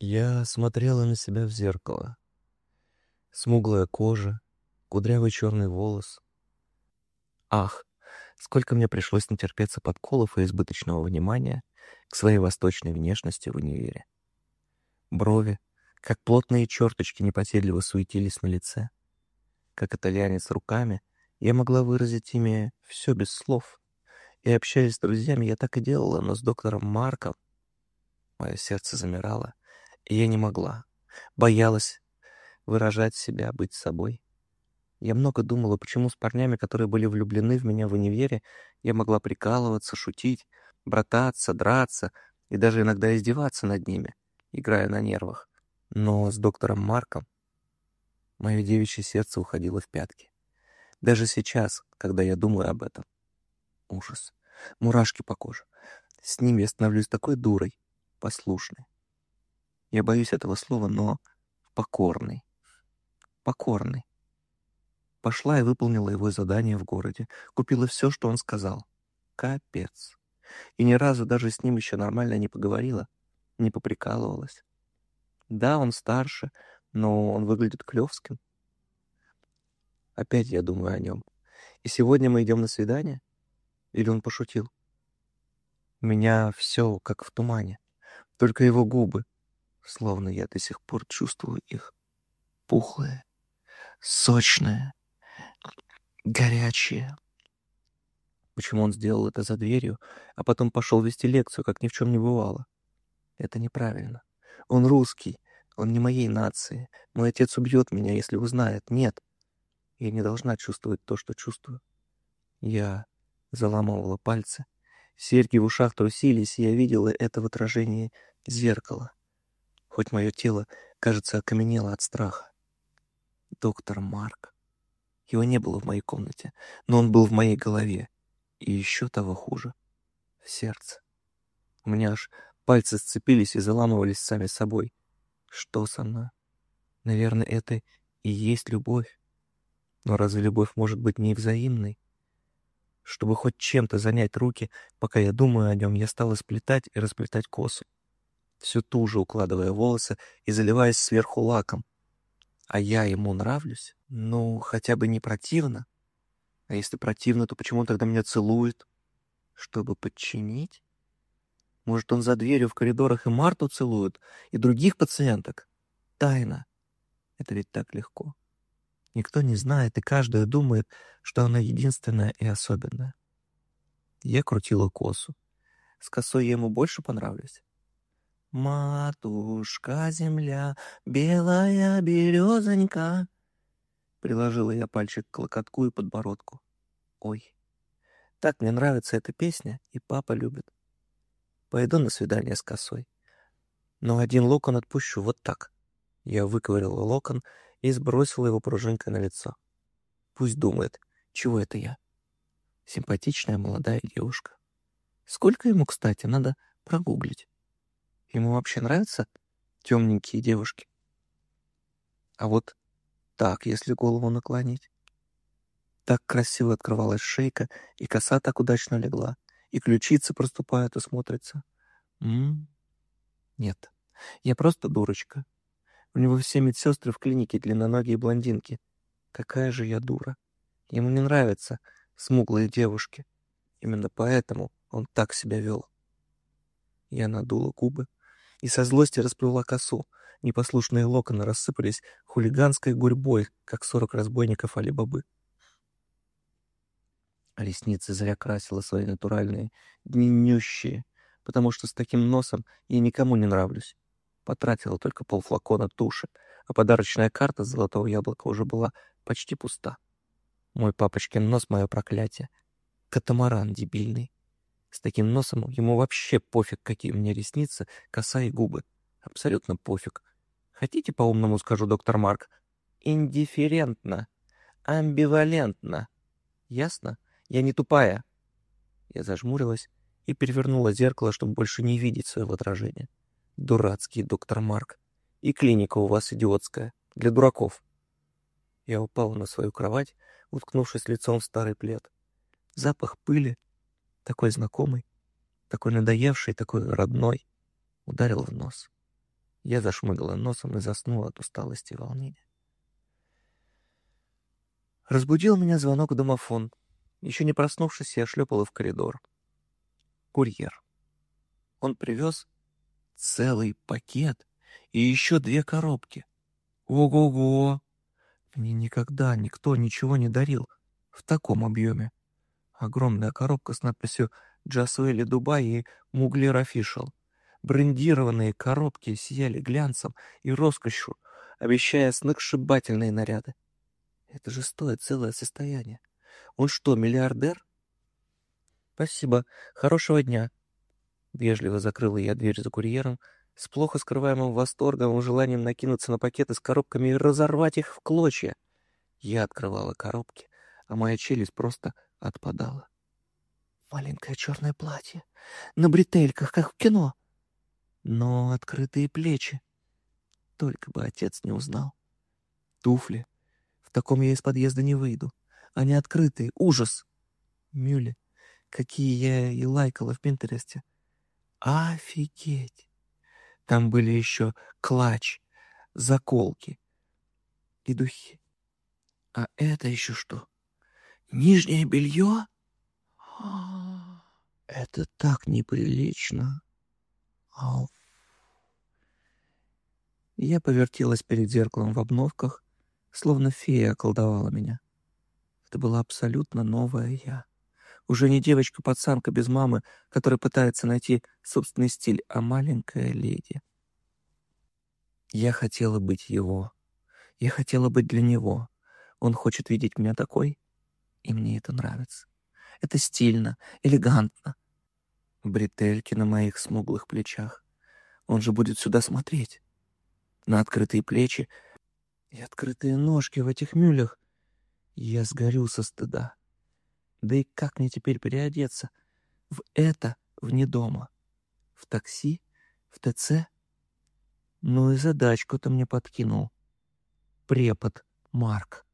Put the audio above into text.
Я смотрела на себя в зеркало. Смуглая кожа, кудрявый черный волос. Ах, сколько мне пришлось натерпеться подколов и избыточного внимания к своей восточной внешности в универе. Брови, как плотные черточки, непоседливо суетились на лице. Как итальянец руками, я могла выразить ими все без слов. И общаясь с друзьями, я так и делала, но с доктором Марком мое сердце замирало, я не могла. Боялась выражать себя, быть собой. Я много думала, почему с парнями, которые были влюблены в меня в универе, я могла прикалываться, шутить, брататься, драться и даже иногда издеваться над ними, играя на нервах. Но с доктором Марком мое девичье сердце уходило в пятки. Даже сейчас, когда я думаю об этом. Ужас. Мурашки по коже. С ним я становлюсь такой дурой, послушной. Я боюсь этого слова, но покорный. Покорный. Пошла и выполнила его задание в городе. Купила все, что он сказал. Капец. И ни разу даже с ним еще нормально не поговорила, не поприкалывалась. Да, он старше, но он выглядит клевским. Опять я думаю о нем. И сегодня мы идем на свидание? Или он пошутил? У меня все как в тумане. Только его губы, словно я до сих пор чувствую их. Пухлые, сочные, горячие. Почему он сделал это за дверью, а потом пошел вести лекцию, как ни в чем не бывало? Это неправильно. Он русский, он не моей нации. Мой отец убьет меня, если узнает. Нет, я не должна чувствовать то, что чувствую. Я заламывала пальцы. Серьги в ушах трусились, и я видела это в отражении зеркала. Хоть мое тело, кажется, окаменело от страха. Доктор Марк. Его не было в моей комнате, но он был в моей голове. И еще того хуже — в сердце. У меня аж пальцы сцепились и заламывались сами собой. Что со мной? Наверное, это и есть любовь. Но разве любовь может быть невзаимной? Чтобы хоть чем-то занять руки, пока я думаю о нем, я стала сплетать и расплетать косу. Все туже укладывая волосы и заливаясь сверху лаком. А я ему нравлюсь? Ну, хотя бы не противно. А если противно, то почему тогда меня целует? Чтобы подчинить? Может, он за дверью в коридорах и Марту целует, и других пациенток? Тайна. Это ведь так легко. Никто не знает, и каждая думает, что она единственная и особенная. Я крутила косу. С косой я ему больше понравлюсь. «Матушка земля, белая березонька», Приложила я пальчик к локотку и подбородку. Ой, так мне нравится эта песня, и папа любит. Пойду на свидание с косой. Но один локон отпущу вот так. Я выковырила локон и сбросила его пружинкой на лицо. Пусть думает, чего это я. Симпатичная молодая девушка. Сколько ему, кстати, надо прогуглить. Ему вообще нравятся темненькие девушки? А вот так, если голову наклонить. Так красиво открывалась шейка, и коса так удачно легла, и ключицы проступают и смотрятся. М -м -м. Нет, я просто дурочка. У него все медсестры в клинике длинноногие блондинки. Какая же я дура. Ему не нравятся смуглые девушки. Именно поэтому он так себя вел. Я надула губы и со злости расплела косу, Непослушные локоны рассыпались хулиганской гурьбой, как сорок разбойников Али-Бабы. Ресницы зря красила свои натуральные, длиннющие, потому что с таким носом я никому не нравлюсь. Потратила только полфлакона туши, а подарочная карта золотого яблока уже была почти пуста. Мой папочкин нос — мое проклятие. Катамаран дебильный. С таким носом ему вообще пофиг, какие у меня ресницы, коса и губы. Абсолютно пофиг. Хотите по-умному скажу, доктор Марк? Индифферентно. Амбивалентно. Ясно? Я не тупая. Я зажмурилась и перевернула зеркало, чтобы больше не видеть своего отражения. Дурацкий доктор Марк. И клиника у вас идиотская. Для дураков. Я упала на свою кровать, уткнувшись лицом в старый плед. Запах пыли, такой знакомый, такой надоевший, такой родной, ударил в нос. Я зашмыгала носом и заснула от усталости и волнения. Разбудил меня звонок в домофон. Еще не проснувшись, я шлепала в коридор. Курьер. Он привез целый пакет и еще две коробки. Ого-го! Мне никогда никто ничего не дарил в таком объеме. Огромная коробка с надписью «Джасуэли Дубай» и «Муглер Official». Брендированные коробки сияли глянцем и роскошью, обещая сногсшибательные наряды. Это же стоит целое состояние. Он что, миллиардер? Спасибо. Хорошего дня. Вежливо закрыла я дверь за курьером, с плохо скрываемым восторгом и желанием накинуться на пакеты с коробками и разорвать их в клочья. Я открывала коробки, а моя челюсть просто отпадала. Маленькое черное платье, на бретельках, как в кино. Но открытые плечи. Только бы отец не узнал. Туфли — в таком я из подъезда не выйду. Они открытые. Ужас. Мюли. Какие я и лайкала в Пинтересте. Офигеть. Там были еще клатч, заколки и духи. А это еще что? Нижнее белье? Это так неприлично. Ау. Я повертелась перед зеркалом в обновках словно фея околдовала меня. Это была абсолютно новая я. Уже не девочка-пацанка без мамы, которая пытается найти собственный стиль, а маленькая леди. Я хотела быть его. Я хотела быть для него. Он хочет видеть меня такой, и мне это нравится. Это стильно, элегантно. Бретельки на моих смуглых плечах. Он же будет сюда смотреть. На открытые плечи и открытые ножки в этих мюлях. Я сгорю со стыда. Да и как мне теперь переодеться? В это вне дома. В такси? В ТЦ? Ну и задачку-то мне подкинул. Препод Марк.